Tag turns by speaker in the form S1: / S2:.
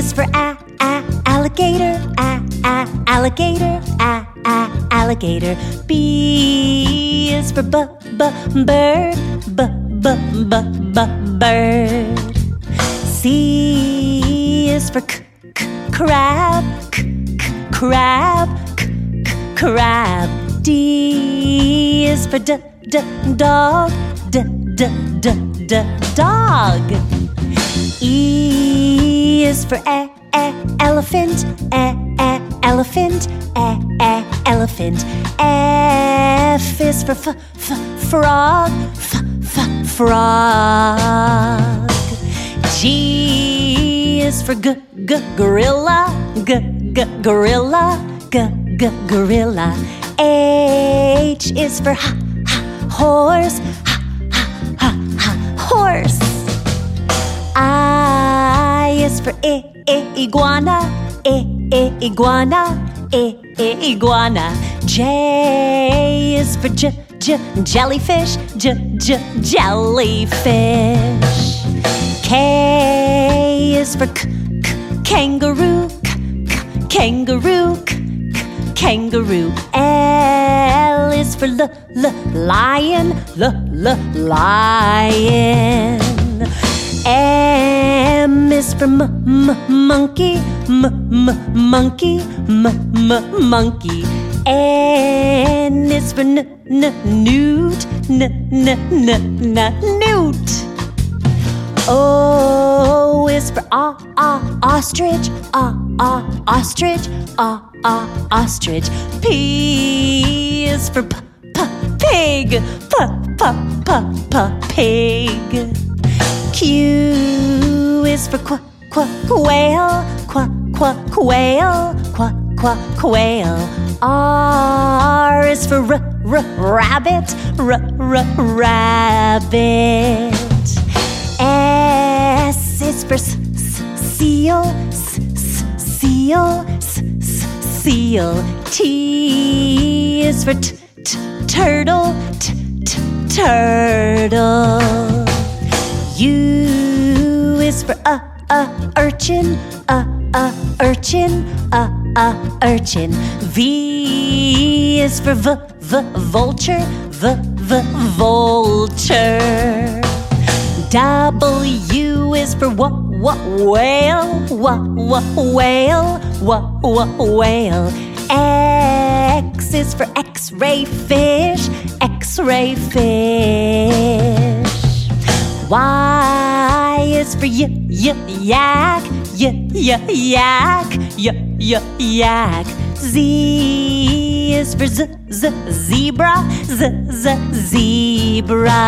S1: is for a, a alligator, a, a alligator, a, a alligator. B is for b, b bird, b, b, b, b bird. C is for c, c crab, c, c crab, c, c crab. D is for d, d dog, d, d, d, dog. E is for e, e elephant, e, e elephant, e, e elephant. F is for f, f frog, f, f frog. G is for g, g gorilla, g, g gorilla, g, g gorilla. H is for h, h horse, iguana, I, I iguana, I, I iguana. J is for j, j jellyfish, j, j jellyfish. K is for k, k kangaroo, k, k kangaroo, k, k kangaroo. L is for l, l lion, l, l lion. M for m, m monkey, m, m monkey, m, m monkey. N is for n, n newt, n, n, n, n newt. O is for ah ah ostrich, ah ah ostrich, ah ah ostrich. P is for p p pig, p p p p pig. Q is for qu qu quail, qu qu quail, qu qu quail. R is for r r rabbit, r r rabbit. S is for s, s seal, s, s seal, s, s seal. T is for t, t turtle, t, t turtle. For a, a urchin, a, a urchin, a, a urchin. V is for v, v vulture, v, v vulture. W is for what what whale what what whale what what whale X is for X-ray fish X-ray fish Y is for y y yak y y yak y y yak. Z is for z z zebra z z zebra